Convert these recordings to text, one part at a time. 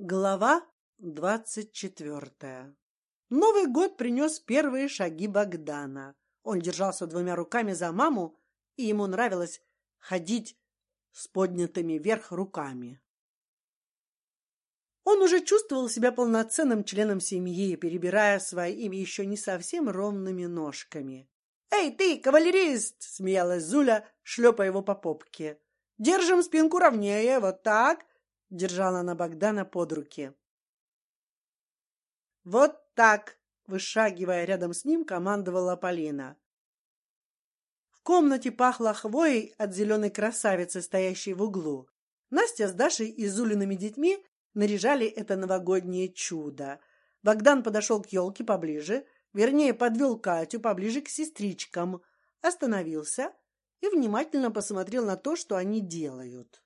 Глава двадцать четвертая. Новый год принес первые шаги Богдана. Он держался двумя руками за маму, и ему нравилось ходить с поднятыми вверх руками. Он уже чувствовал себя полноценным членом семьи, перебирая своими еще не совсем ровными ножками. Эй, ты, кавалерист! смеялась Зуля, шлепая его по попке. Держим спинку ровнее, вот так. Держала она Богдана под руки. Вот так, вышагивая рядом с ним, командовала Полина. В комнате пахло хвоей от зеленой красавицы, стоящей в углу. Настя с Дашей и Зулиными детьми наряжали это новогоднее чудо. Богдан подошел к елке поближе, вернее, подвел Катю поближе к сестричкам, остановился и внимательно посмотрел на то, что они делают.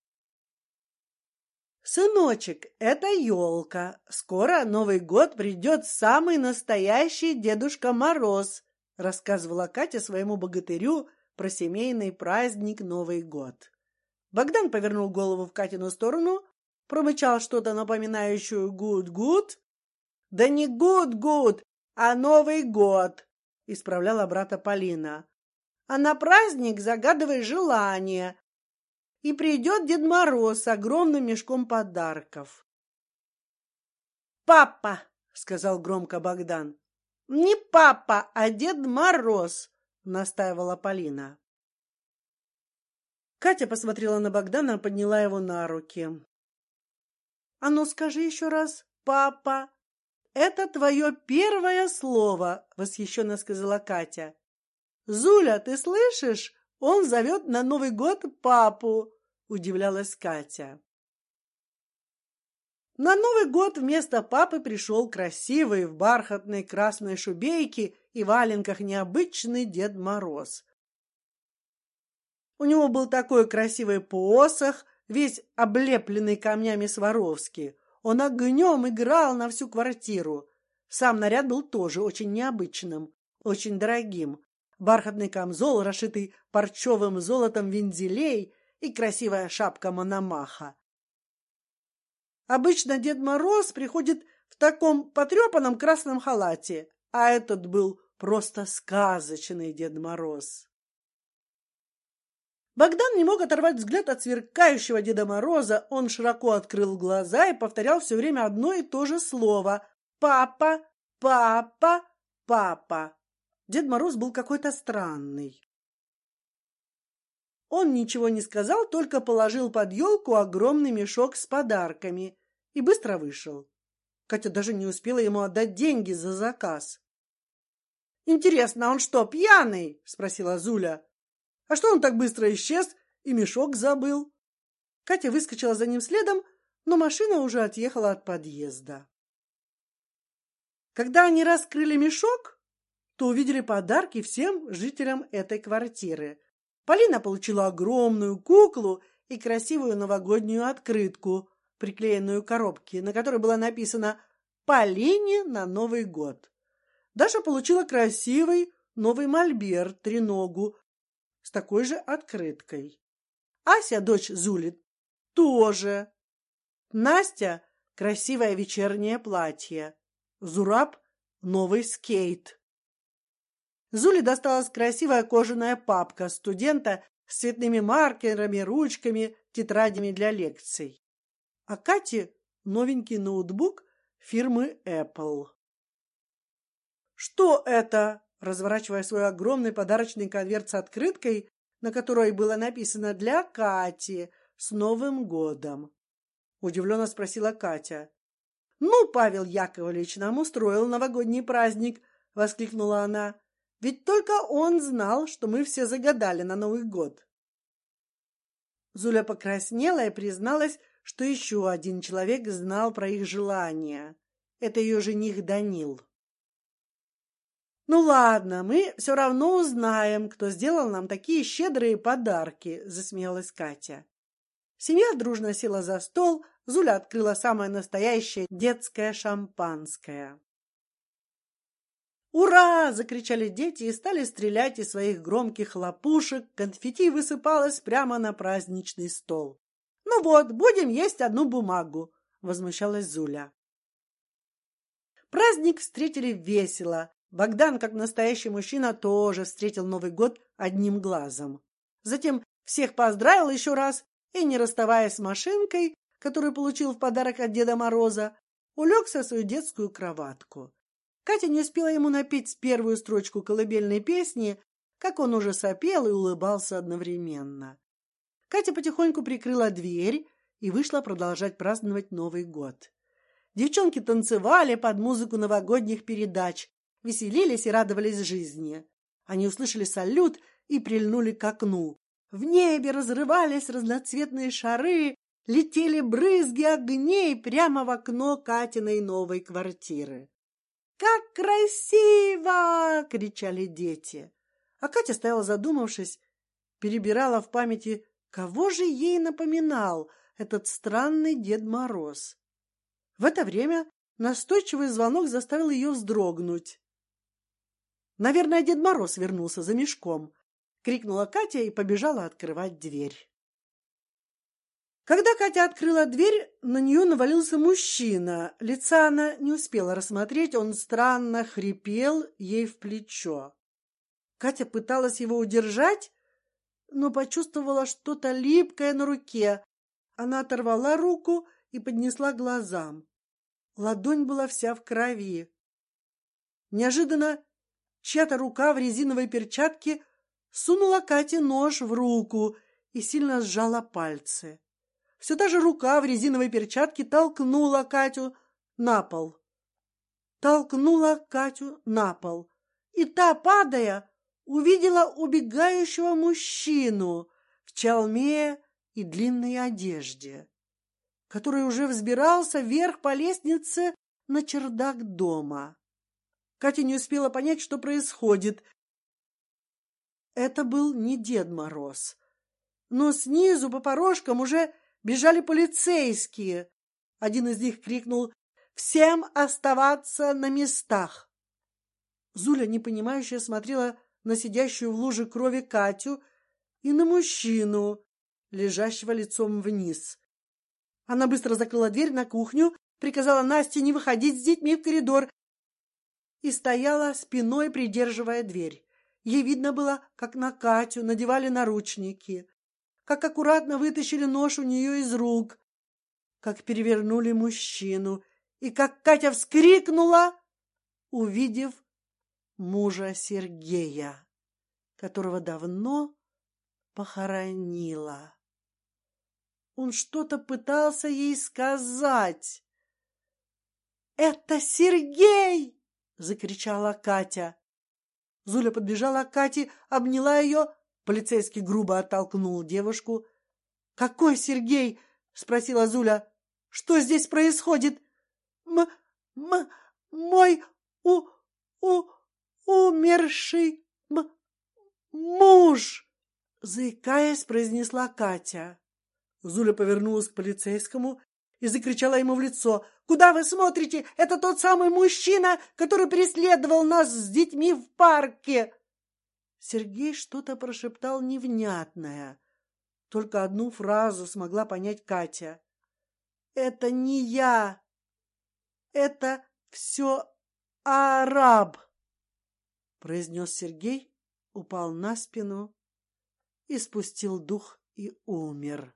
Сыночек, это елка. Скоро Новый год придет самый настоящий Дедушка Мороз, рассказывала Катя своему богатырю про семейный праздник Новый год. Богдан повернул голову в Катину сторону, промычал что-то напоминающее гуд-гуд. Да не гуд-гуд, а Новый год, исправляла брата Полина. А на праздник загадывай желание, и придет Дед Мороз с огромным мешком подарков. Папа, сказал громко Богдан. Не папа, а Дед Мороз, настаивала Полина. Катя посмотрела на Богдана, подняла его на руки. А ну скажи еще раз, папа. Это твое первое слово, восхищенно сказала Катя. Зуля, ты слышишь? Он зовет на Новый год папу, удивлялась Катя. На Новый год вместо папы пришел красивый в бархатной красной шубейке и валенках необычный Дед Мороз. У него был такой красивый посох, весь облепленный камнями Сваровски. Он огнем играл на всю квартиру. Сам наряд был тоже очень необычным, очень дорогим бархатный камзол, расшитый парчевым золотом вензелей и красивая шапка Мономаха. Обычно Дед Мороз приходит в таком потрепанном красном халате, а этот был просто сказочный Дед Мороз. Богдан не мог оторвать взгляд от сверкающего Деда Мороза. Он широко открыл глаза и повторял все время одно и то же слово: "Папа, папа, папа". Дед Мороз был какой-то странный. Он ничего не сказал, только положил под елку огромный мешок с подарками и быстро вышел. Катя даже не успела ему отдать деньги за заказ. Интересно, он что, пьяный? спросила Зуля. А что он так быстро исчез и мешок забыл? Катя выскочила за ним следом, но машина уже отъехала от подъезда. Когда они раскрыли мешок, то увидели подарки всем жителям этой квартиры. Полина получила огромную куклу и красивую новогоднюю открытку, приклеенную к коробке, на которой было написано «Полине на Новый год». Даша получила красивый новый мольберт треногу с такой же открыткой. Ася, дочь Зули, тоже. Настя красивое вечернее платье. Зураб новый скейт. Зуле досталась красивая кожаная папка студента с цветными маркерами, ручками, тетрадями для лекций. А Кате новенький ноутбук фирмы Apple. Что это? Разворачивая свой огромный подарочный конверт с открыткой, на которой было написано для Кати с Новым годом. Удивленно спросила Катя. Ну, Павел Яковлевич нам устроил новогодний праздник, воскликнула она. Ведь только он знал, что мы все загадали на Новый год. Зуля покраснела и призналась, что еще один человек знал про их желания. Это ее жених Данил. Ну ладно, мы все равно узнаем, кто сделал нам такие щедрые подарки, засмеялась Катя. Семья дружно села за стол. Зуля открыла самое настоящее детское шампанское. «Ура!» — закричали дети и стали стрелять из своих громких лопушек. Конфетти высыпалось прямо на праздничный стол. «Ну вот, будем есть одну бумагу. возмущалась Зуля. Праздник встретили весело. Богдан, как настоящий мужчина, тоже встретил Новый год одним глазом. Затем всех поздравил еще раз и, не расставаясь с машинкой, которую получил в подарок от Деда Мороза, улегся в свою детскую кроватку. Катя не успела ему напеть первую строчку колыбельной песни, как он уже сопел и улыбался одновременно. Катя потихоньку прикрыла дверь и вышла продолжать праздновать Новый год. Девчонки танцевали под музыку новогодних передач, веселились и радовались жизни. Они услышали салют и прильнули к окну. В небе разрывались разноцветные шары, летели брызги огней прямо в окно Катиной новой квартиры. Как красиво! кричали дети. А Катя стояла задумавшись, перебирала в памяти, кого же ей напоминал этот странный Дед Мороз. В это время настойчивый звонок заставил ее вздрогнуть. Наверное, Дед Мороз вернулся за мешком, крикнула Катя и побежала открывать дверь. Когда Катя открыла дверь, на нее навалился мужчина. Лица она не успела рассмотреть, он странно хрипел ей в плечо. Катя пыталась его удержать, но почувствовала что-то липкое на руке. Она оторвала руку и поднесла глазам. Ладонь была вся в крови. Неожиданно чья-то рука в резиновой перчатке сунула Кате нож в руку и сильно сжала пальцы. Все та же рука в резиновой перчатке толкнула Катю на пол. Толкнула Катю на пол, и та, падая, увидела убегающего мужчину в чалме и длинной одежде который уже взбирался вверх по лестнице на чердак дома. Катя не успела понять, что происходит. Это был не Дед Мороз, но снизу по порожкам уже бежали полицейские. Один из них крикнул: "Всем оставаться на местах!" Зуля непонимающе смотрела на сидящую в луже крови Катю и на мужчину, лежащего лицом вниз. Она быстро закрыла дверь на кухню, приказала Насте не выходить с детьми в коридор и стояла спиной, придерживая дверь. Ей видно было, как на Катю надевали наручники, как аккуратно вытащили нож у нее из рук, как перевернули мужчину и как Катя вскрикнула, увидев мужа Сергея, которого давно похоронила. Он что-то пытался ей сказать. Это Сергей! закричала Катя. Зуля подбежала к Кате, обняла ее. Полицейский грубо оттолкнул девушку. Какой Сергей? спросила Зуля. Что здесь происходит? М, м мой у у умерший м муж, заикаясь, произнесла Катя. Зуля повернулась к полицейскому и закричала ему в лицо: "Куда вы смотрите? Это тот самый мужчина, который преследовал нас с детьми в парке!" Сергей что-то прошептал невнятное. Только одну фразу смогла понять Катя. Это не я. Это все араб, произнес Сергей, упал на спину и спустил дух и умер.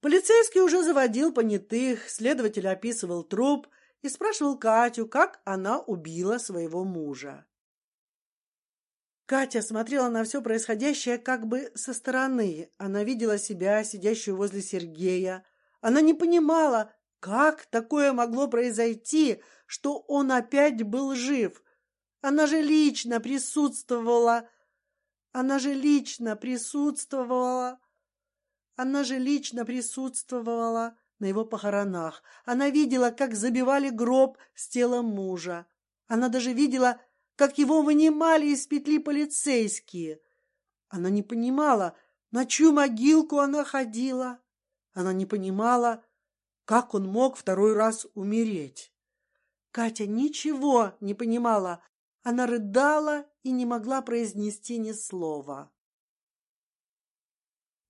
Полицейский уже заводил понятых, следователь описывал труп и спрашивал Катю, как она убила своего мужа. Катя смотрела на все происходящее как бы со стороны. Она видела себя, сидящую возле Сергея. Она не понимала, как такое могло произойти, что он опять был жив. Она же лично присутствовала. Она же лично присутствовала она же лично присутствовала на его похоронах. Она видела, как забивали гроб с телом мужа. Она даже видела, как его вынимали из петли полицейские. Она не понимала, на чью могилку она ходила. Она не понимала, как он мог второй раз умереть. Катя ничего не понимала. Она рыдала и не могла произнести ни слова.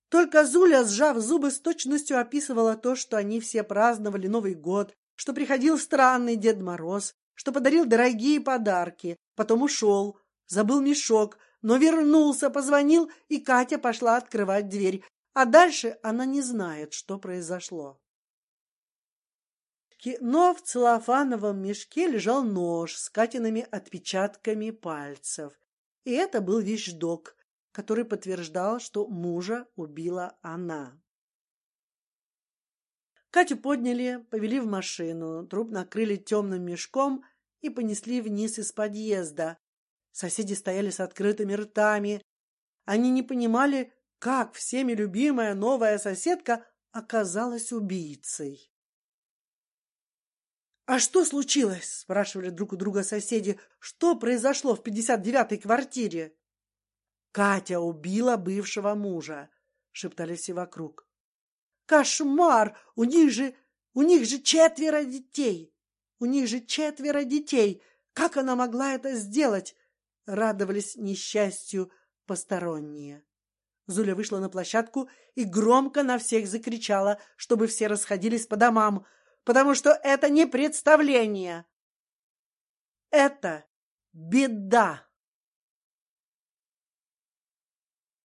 Только Зуля, сжав зубы, с точностью описывала то, что они все праздновали Новый год, что приходил странный Дед Мороз, что подарил дорогие подарки, потом ушел, забыл мешок, но вернулся, позвонил, и Катя пошла открывать дверь. А дальше она не знает, что произошло. Но в целлофановом мешке лежал нож с Катиными отпечатками пальцев, и это был вещдок, который подтверждал, что мужа убила она. Катю подняли, повели в машину, труп накрыли темным мешком и понесли вниз из подъезда. Соседи стояли с открытыми ртами. Они не понимали, как всеми любимая новая соседка оказалась убийцей. А что случилось? спрашивали друг у друга соседи. Что произошло в пятьдесят девятой квартире? Катя убила бывшего мужа, шептали все вокруг. Кошмар! У них же, у них же четверо детей. У них же четверо детей. Как она могла это сделать? Радовались несчастью посторонние. Зуля вышла на площадку и громко на всех закричала, чтобы все расходились по домам, потому что это не представление. Это беда.